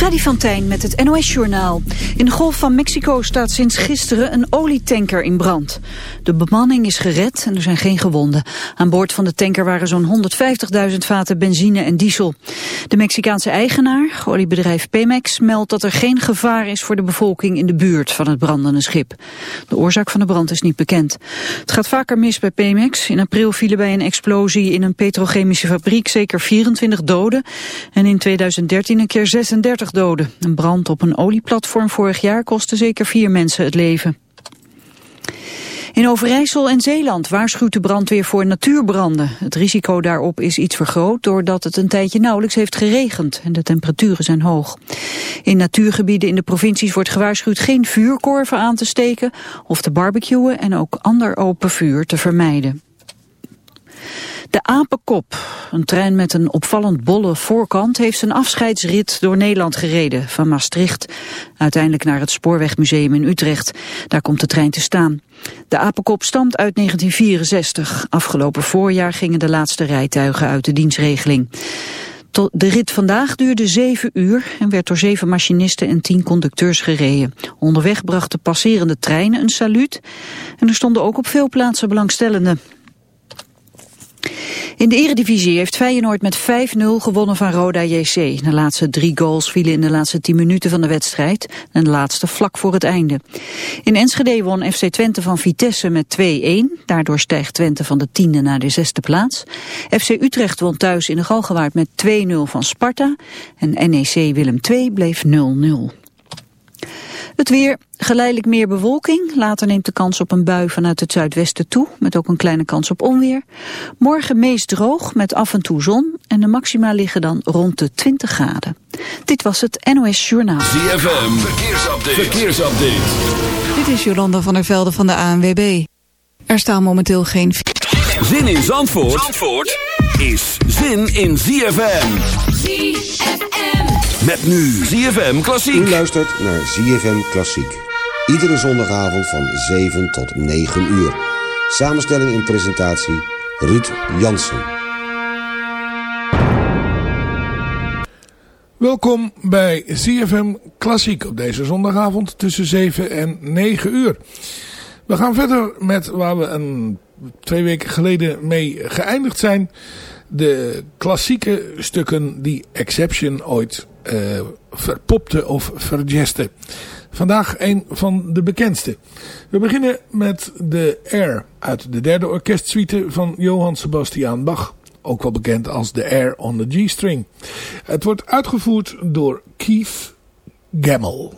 Freddy van Tijn met het NOS-journaal. In de Golf van Mexico staat sinds gisteren een olietanker in brand. De bemanning is gered en er zijn geen gewonden. Aan boord van de tanker waren zo'n 150.000 vaten benzine en diesel. De Mexicaanse eigenaar, oliebedrijf Pemex, meldt dat er geen gevaar is voor de bevolking in de buurt van het brandende schip. De oorzaak van de brand is niet bekend. Het gaat vaker mis bij Pemex. In april vielen bij een explosie in een petrochemische fabriek zeker 24 doden. En in 2013 een keer 36 doden. Een brand op een olieplatform vorig jaar kostte zeker vier mensen het leven. In Overijssel en Zeeland waarschuwt de brandweer voor natuurbranden. Het risico daarop is iets vergroot doordat het een tijdje nauwelijks heeft geregend en de temperaturen zijn hoog. In natuurgebieden in de provincies wordt gewaarschuwd geen vuurkorven aan te steken of te barbecuen en ook ander open vuur te vermijden. De Apenkop, een trein met een opvallend bolle voorkant, heeft zijn afscheidsrit door Nederland gereden, van Maastricht, uiteindelijk naar het Spoorwegmuseum in Utrecht. Daar komt de trein te staan. De Apenkop stamt uit 1964. Afgelopen voorjaar gingen de laatste rijtuigen uit de dienstregeling. De rit vandaag duurde zeven uur en werd door zeven machinisten en tien conducteurs gereden. Onderweg brachten passerende treinen een saluut en er stonden ook op veel plaatsen belangstellenden. In de eredivisie heeft Feyenoord met 5-0 gewonnen van Roda JC. De laatste drie goals vielen in de laatste 10 minuten van de wedstrijd en laatste vlak voor het einde. In Enschede won FC Twente van Vitesse met 2-1. Daardoor stijgt Twente van de tiende naar de zesde plaats. FC Utrecht won thuis in de Galgenwaard met 2-0 van Sparta. En NEC Willem II bleef 0-0. Het weer, geleidelijk meer bewolking. Later neemt de kans op een bui vanuit het zuidwesten toe, met ook een kleine kans op onweer. Morgen meest droog, met af en toe zon. En de maxima liggen dan rond de 20 graden. Dit was het NOS Journaal. ZFM, verkeersupdate. verkeersupdate. Dit is Jolanda van der Velde van de ANWB. Er staan momenteel geen... Zin in Zandvoort, Zandvoort is zin in ZFM. ZFM. Met nu ZFM Klassiek. U luistert naar ZFM Klassiek. Iedere zondagavond van 7 tot 9 uur. Samenstelling en presentatie Ruud Jansen. Welkom bij ZFM Klassiek op deze zondagavond tussen 7 en 9 uur. We gaan verder met waar we een, twee weken geleden mee geëindigd zijn. De klassieke stukken die Exception ooit uh, verpopte of vergeste. Vandaag een van de bekendste. We beginnen met de Air uit de derde orkestsuite van Johann Sebastian Bach. Ook wel bekend als de Air on the G-string. Het wordt uitgevoerd door Keith Gammel.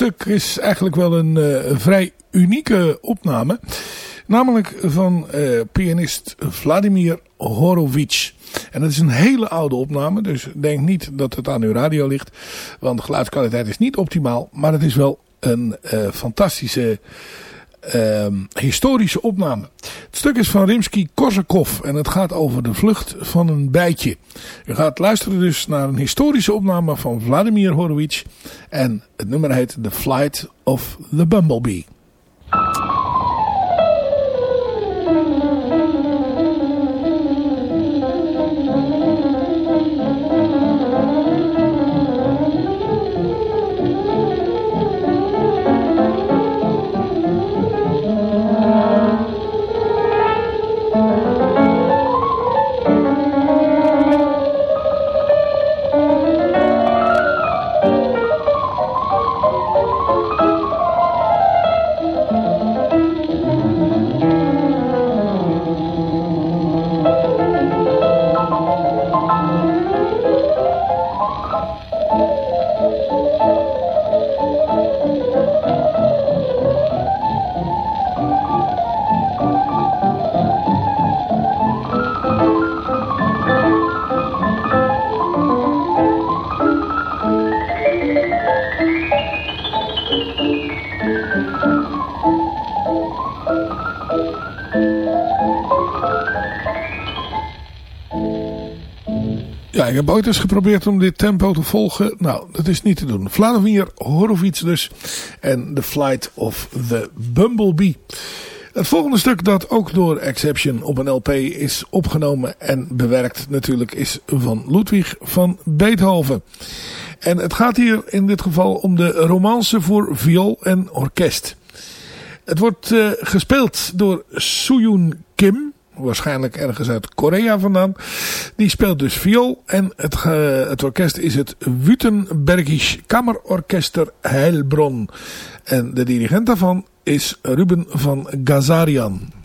Stuk is eigenlijk wel een uh, vrij unieke opname. Namelijk van uh, pianist Vladimir Horowitz. En dat is een hele oude opname, dus denk niet dat het aan uw radio ligt. Want de geluidskwaliteit is niet optimaal, maar het is wel een uh, fantastische historische opname. Het stuk is van Rimsky-Korsakov en het gaat over de vlucht van een bijtje. U gaat luisteren dus naar een historische opname van Vladimir Horowitz en het nummer heet The Flight of the Bumblebee. Ik heb ooit eens geprobeerd om dit tempo te volgen. Nou, dat is niet te doen. Vladimir Horowitz dus. En The Flight of the Bumblebee. Het volgende stuk dat ook door Exception op een LP is opgenomen en bewerkt natuurlijk is van Ludwig van Beethoven. En het gaat hier in dit geval om de romance voor viool en orkest. Het wordt uh, gespeeld door Sooyoon Kim waarschijnlijk ergens uit Korea vandaan. Die speelt dus viool en het, het orkest is het Württembergisch Kammerorkester Heilbronn. En de dirigent daarvan is Ruben van Gazarian.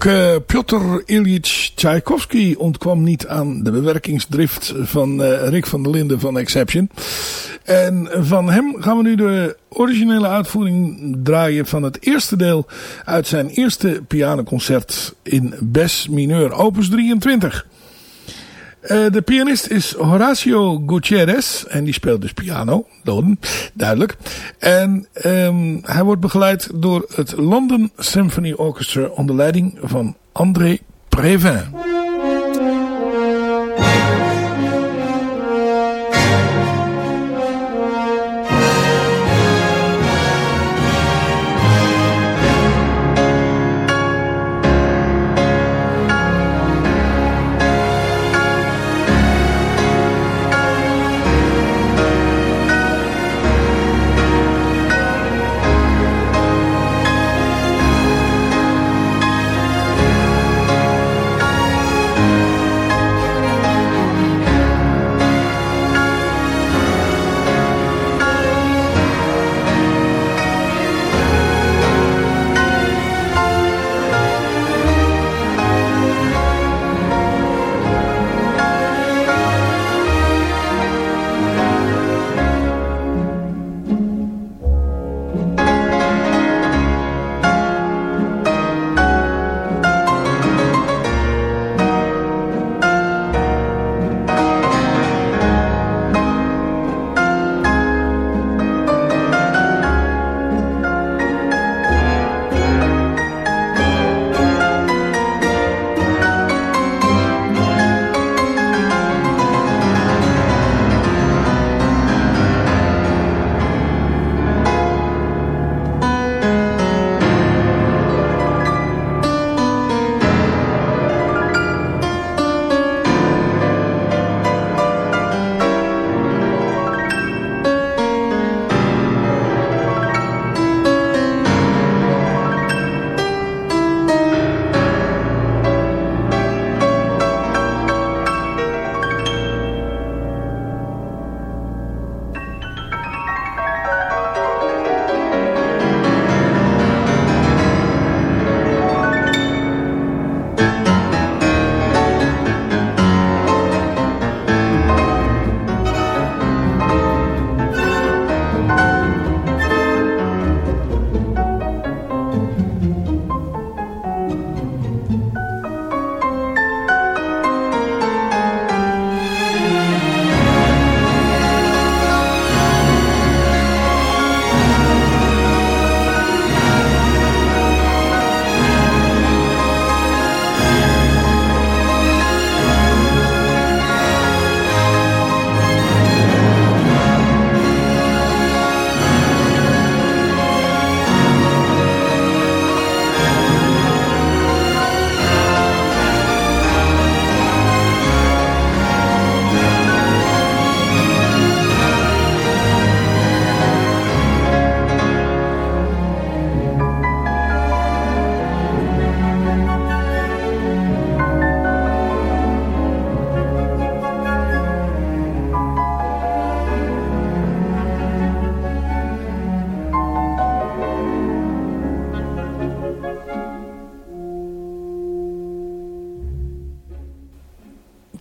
Ook uh, Piotr Ilyich Tchaikovsky ontkwam niet aan de bewerkingsdrift van uh, Rick van der Linden van Exception. En van hem gaan we nu de originele uitvoering draaien van het eerste deel uit zijn eerste pianoconcert in Bes mineur, opus 23. Uh, de pianist is Horacio Gutierrez. En die speelt dus piano. duidelijk. En um, hij wordt begeleid door het London Symphony Orchestra onder leiding van André Previn.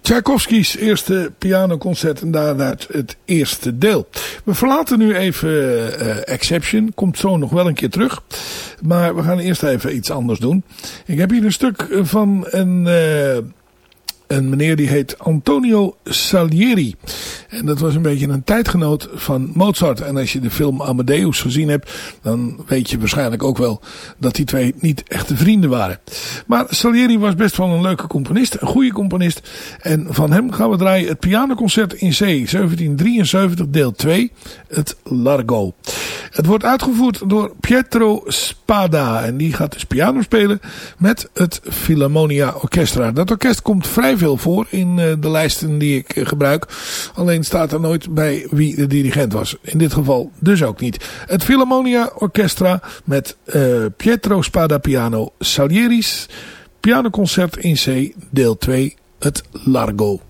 Tchaikovsky's eerste pianoconcert en daaruit het eerste deel. We verlaten nu even uh, Exception, komt zo nog wel een keer terug. Maar we gaan eerst even iets anders doen. Ik heb hier een stuk van een... Uh, een meneer die heet Antonio Salieri. En dat was een beetje een tijdgenoot van Mozart. En als je de film Amadeus gezien hebt, dan weet je waarschijnlijk ook wel dat die twee niet echte vrienden waren. Maar Salieri was best wel een leuke componist, een goede componist. En van hem gaan we draaien het pianoconcert in C, 1773, deel 2, het Largo. Het wordt uitgevoerd door Pietro Spada. En die gaat dus piano spelen met het Philharmonia Orchestra. Dat orkest komt vrij veel voor in eh, de lijsten die ik eh, gebruik. Alleen staat er nooit bij wie de dirigent was. In dit geval dus ook niet. Het Philharmonia Orchestra met uh, Pietro Spada piano Salieri's pianoconcert in C deel 2 het Largo.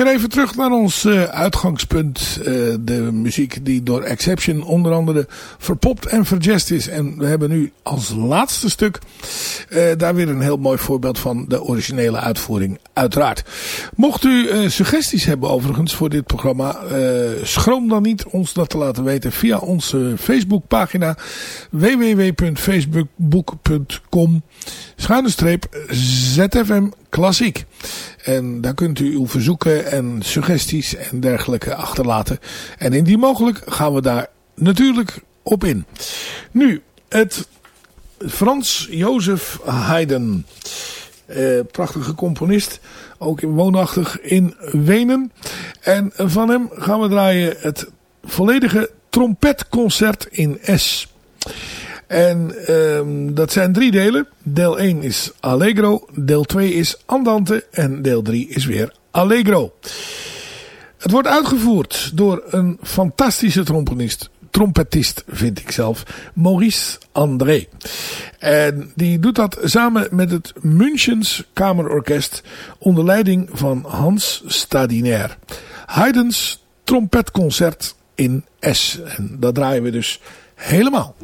Weer even terug naar ons uh, uitgangspunt. Uh, de muziek die door Exception onder andere verpopt en verjest is. En we hebben nu als laatste stuk uh, daar weer een heel mooi voorbeeld van de originele uitvoering uiteraard. Mocht u suggesties hebben overigens voor dit programma. schroom dan niet ons dat te laten weten via onze Facebookpagina www.facebook.com schuine streep ZFM Klassiek. En daar kunt u uw verzoeken en suggesties en dergelijke achterlaten. En indien mogelijk gaan we daar natuurlijk op in. Nu, het Frans Jozef Haydn. Eh, prachtige componist. Ook woonachtig in Wenen. En van hem gaan we draaien het volledige trompetconcert in S. En um, dat zijn drie delen. Deel 1 is Allegro, deel 2 is Andante en deel 3 is weer Allegro. Het wordt uitgevoerd door een fantastische trompetist, trompetist vind ik zelf, Maurice André. En die doet dat samen met het Münchens Kamerorkest onder leiding van Hans Stadinair. Haydn's trompetconcert in S. En dat draaien we dus helemaal.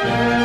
Thank.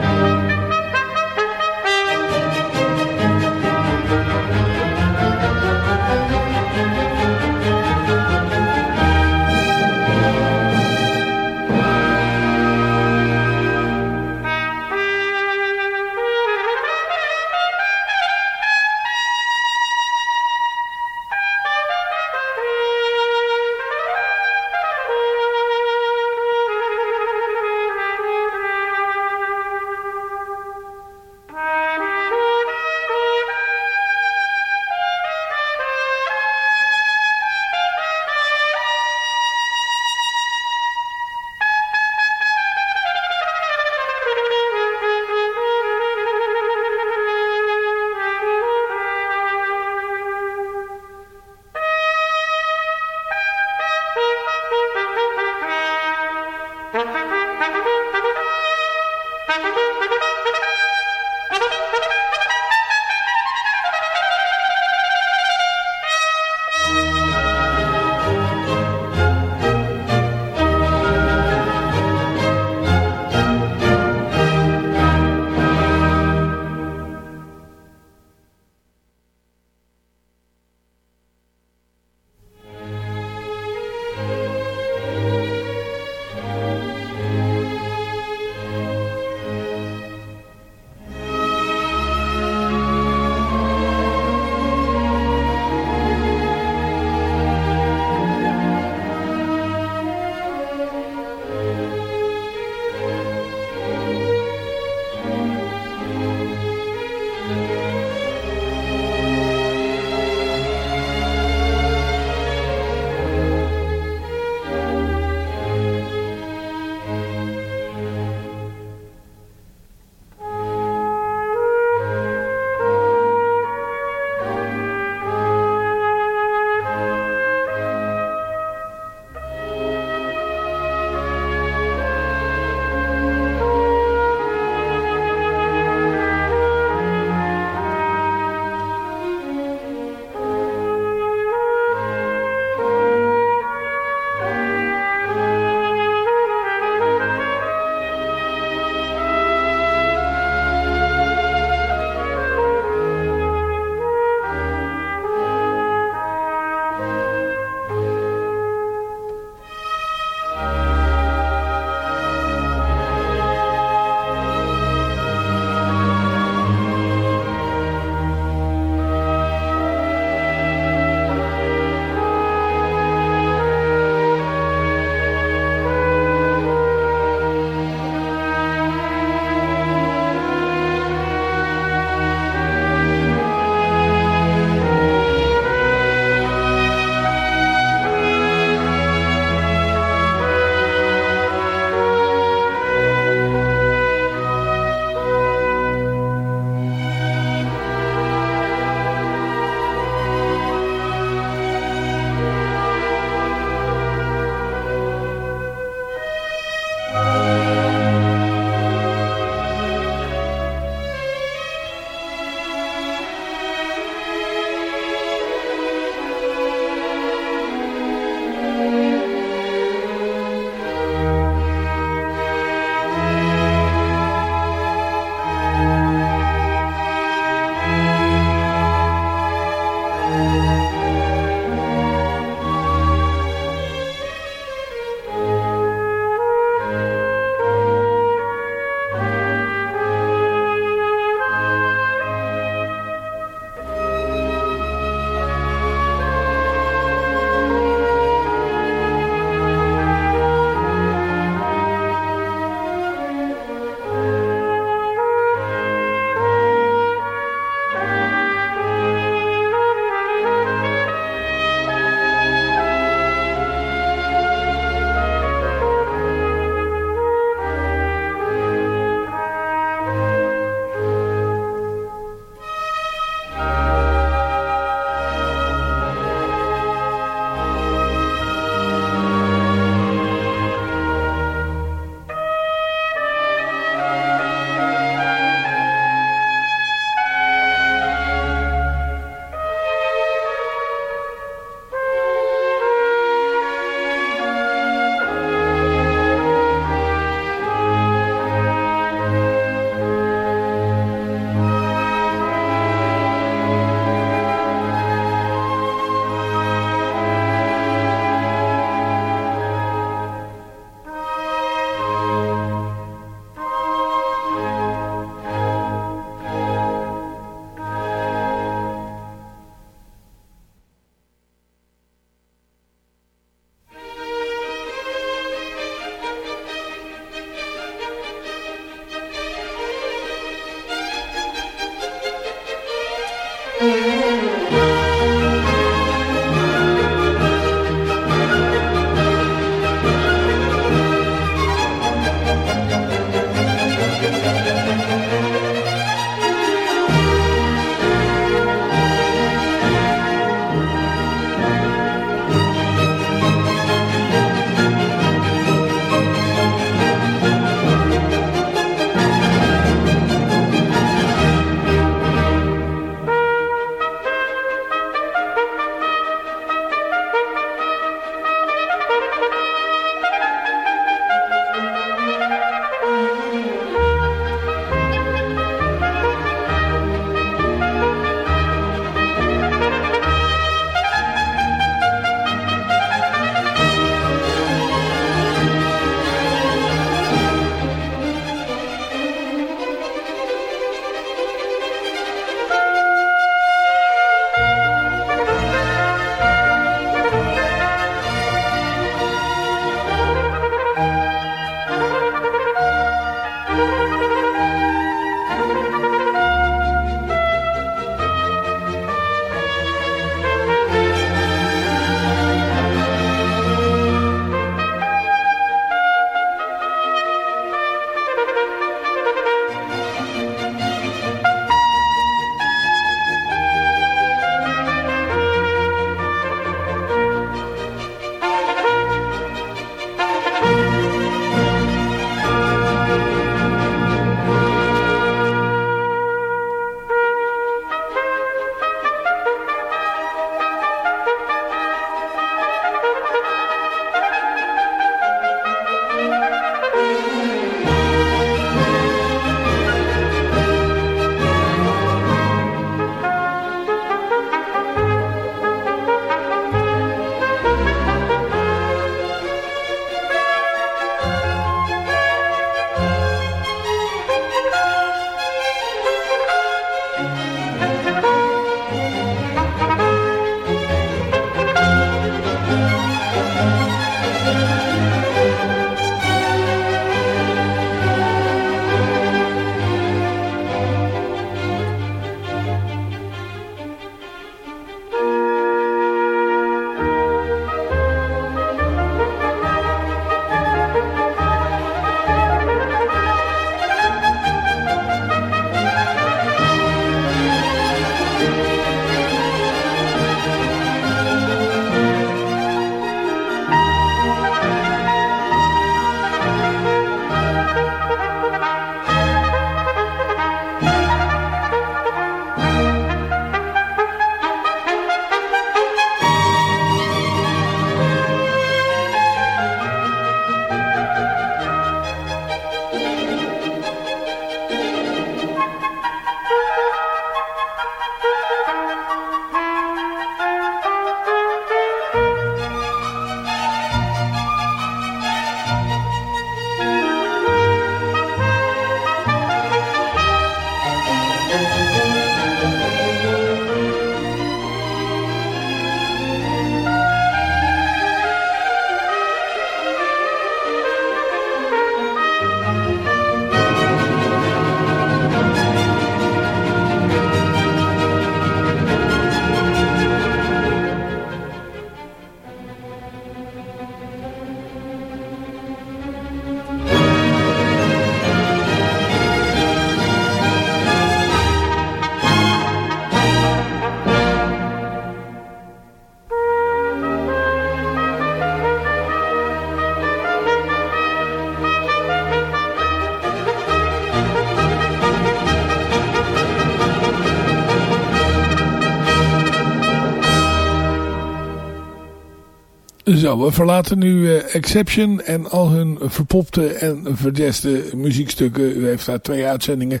Zo, we verlaten nu uh, Exception en al hun verpopte en verjeste muziekstukken. U heeft daar twee uitzendingen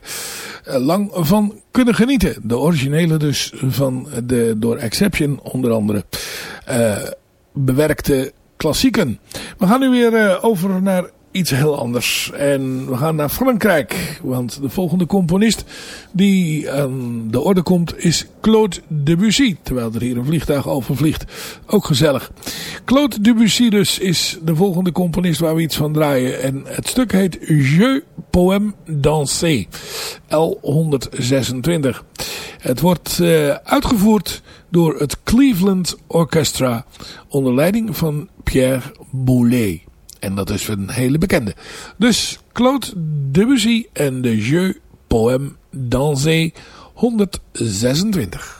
uh, lang van kunnen genieten. De originele dus van de door Exception onder andere uh, bewerkte klassieken. We gaan nu weer over naar iets heel anders. En we gaan naar Frankrijk. Want de volgende componist die aan de orde komt is Claude Debussy. Terwijl er hier een vliegtuig over vliegt. Ook gezellig. Claude Debussy dus is de volgende componist waar we iets van draaien. En het stuk heet Je Poème Dansé. L126. Het wordt uh, uitgevoerd door het Cleveland Orchestra. Onder leiding van Pierre Boulez. En dat is een hele bekende. Dus Claude Debussy en de Jeu Poème Dansé 126.